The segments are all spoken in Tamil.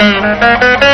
Thank you.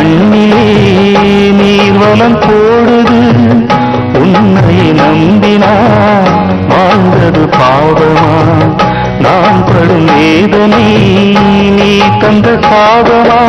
கண்ணிலே நீர்வலம் போடுது. உன்னை நம்பினா வாழ்ந்தது பாவமா? நான் படும் வேதனை நீ தந்த சாதமா